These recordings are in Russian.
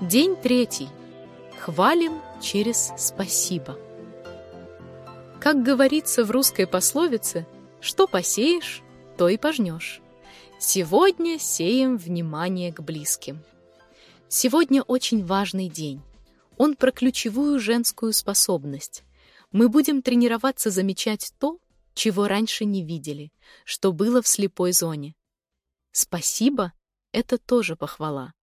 День третий. Хвалим через спасибо. Как говорится в русской пословице, что посеешь, то и пожнешь. Сегодня сеем внимание к близким. Сегодня очень важный день. Он про ключевую женскую способность. Мы будем тренироваться замечать то, чего раньше не видели, что было в слепой зоне. Спасибо — это тоже похвала.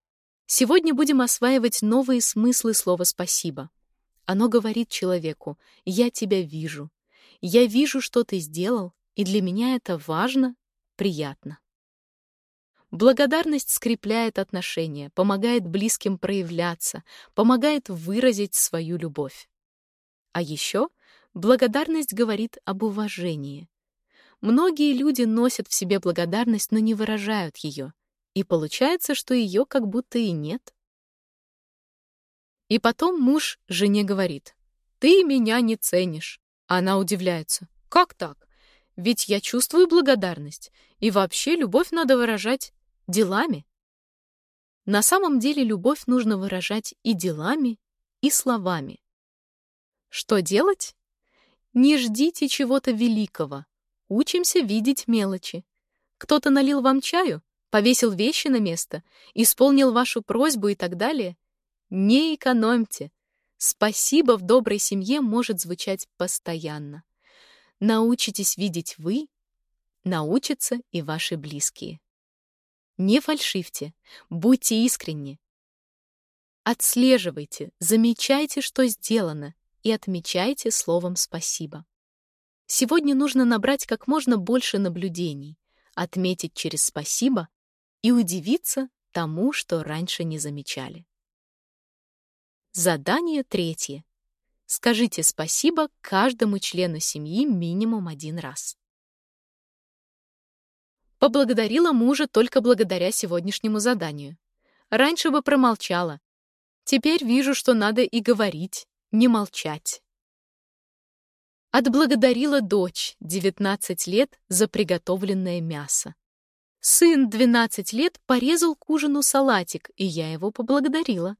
Сегодня будем осваивать новые смыслы слова «спасибо». Оно говорит человеку «я тебя вижу», «я вижу, что ты сделал, и для меня это важно, приятно». Благодарность скрепляет отношения, помогает близким проявляться, помогает выразить свою любовь. А еще благодарность говорит об уважении. Многие люди носят в себе благодарность, но не выражают ее. И получается, что ее как будто и нет. И потом муж жене говорит, «Ты меня не ценишь». Она удивляется, «Как так? Ведь я чувствую благодарность, и вообще любовь надо выражать делами». На самом деле любовь нужно выражать и делами, и словами. Что делать? Не ждите чего-то великого. Учимся видеть мелочи. Кто-то налил вам чаю? Повесил вещи на место, исполнил вашу просьбу и так далее. Не экономьте. Спасибо в доброй семье может звучать постоянно. Научитесь видеть вы, научатся и ваши близкие. Не фальшивьте, будьте искренни. Отслеживайте, замечайте, что сделано, и отмечайте словом «спасибо». Сегодня нужно набрать как можно больше наблюдений, отметить через «спасибо» и удивиться тому, что раньше не замечали. Задание третье. Скажите спасибо каждому члену семьи минимум один раз. Поблагодарила мужа только благодаря сегодняшнему заданию. Раньше бы промолчала. Теперь вижу, что надо и говорить, не молчать. Отблагодарила дочь, 19 лет, за приготовленное мясо. Сын 12 лет порезал к ужину салатик, и я его поблагодарила.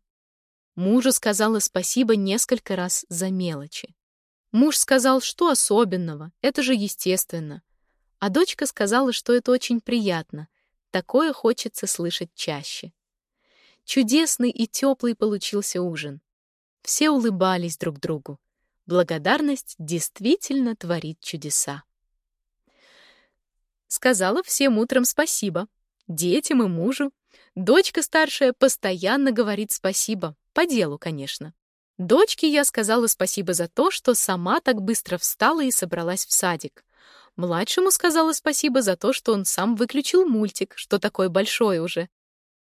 Мужу сказала спасибо несколько раз за мелочи. Муж сказал, что особенного, это же естественно. А дочка сказала, что это очень приятно. Такое хочется слышать чаще. Чудесный и теплый получился ужин. Все улыбались друг другу. Благодарность действительно творит чудеса. Сказала всем утром спасибо. Детям и мужу. Дочка старшая постоянно говорит спасибо. По делу, конечно. Дочке я сказала спасибо за то, что сама так быстро встала и собралась в садик. Младшему сказала спасибо за то, что он сам выключил мультик, что такой большой уже.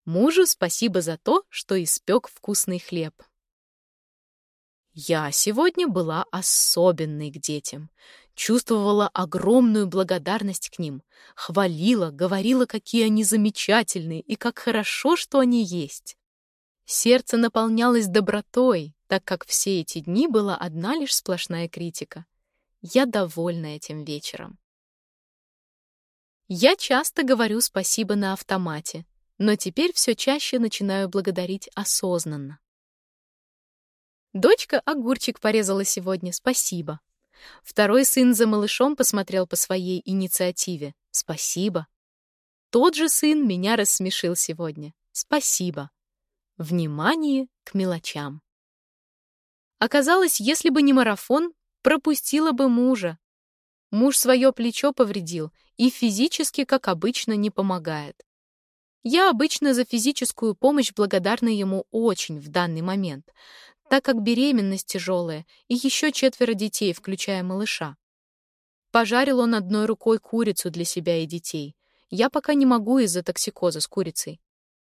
Мужу спасибо за то, что испек вкусный хлеб. Я сегодня была особенной к детям чувствовала огромную благодарность к ним, хвалила, говорила, какие они замечательные и как хорошо, что они есть. Сердце наполнялось добротой, так как все эти дни была одна лишь сплошная критика. Я довольна этим вечером. Я часто говорю спасибо на автомате, но теперь все чаще начинаю благодарить осознанно. Дочка огурчик порезала сегодня, спасибо. Второй сын за малышом посмотрел по своей инициативе. Спасибо. Тот же сын меня рассмешил сегодня. Спасибо. Внимание к мелочам. Оказалось, если бы не марафон, пропустила бы мужа. Муж свое плечо повредил и физически, как обычно, не помогает. Я обычно за физическую помощь благодарна ему очень в данный момент, так как беременность тяжелая и еще четверо детей, включая малыша. Пожарил он одной рукой курицу для себя и детей. Я пока не могу из-за токсикоза с курицей.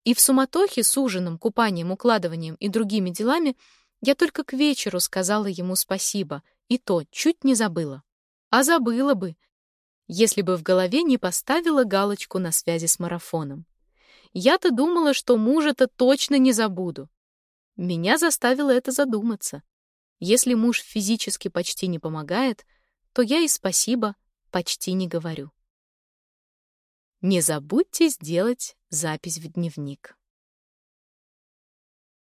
И в суматохе с ужином, купанием, укладыванием и другими делами я только к вечеру сказала ему спасибо, и то чуть не забыла. А забыла бы, если бы в голове не поставила галочку на связи с марафоном. Я-то думала, что мужа-то точно не забуду. Меня заставило это задуматься. Если муж физически почти не помогает, то я и спасибо почти не говорю. Не забудьте сделать запись в дневник.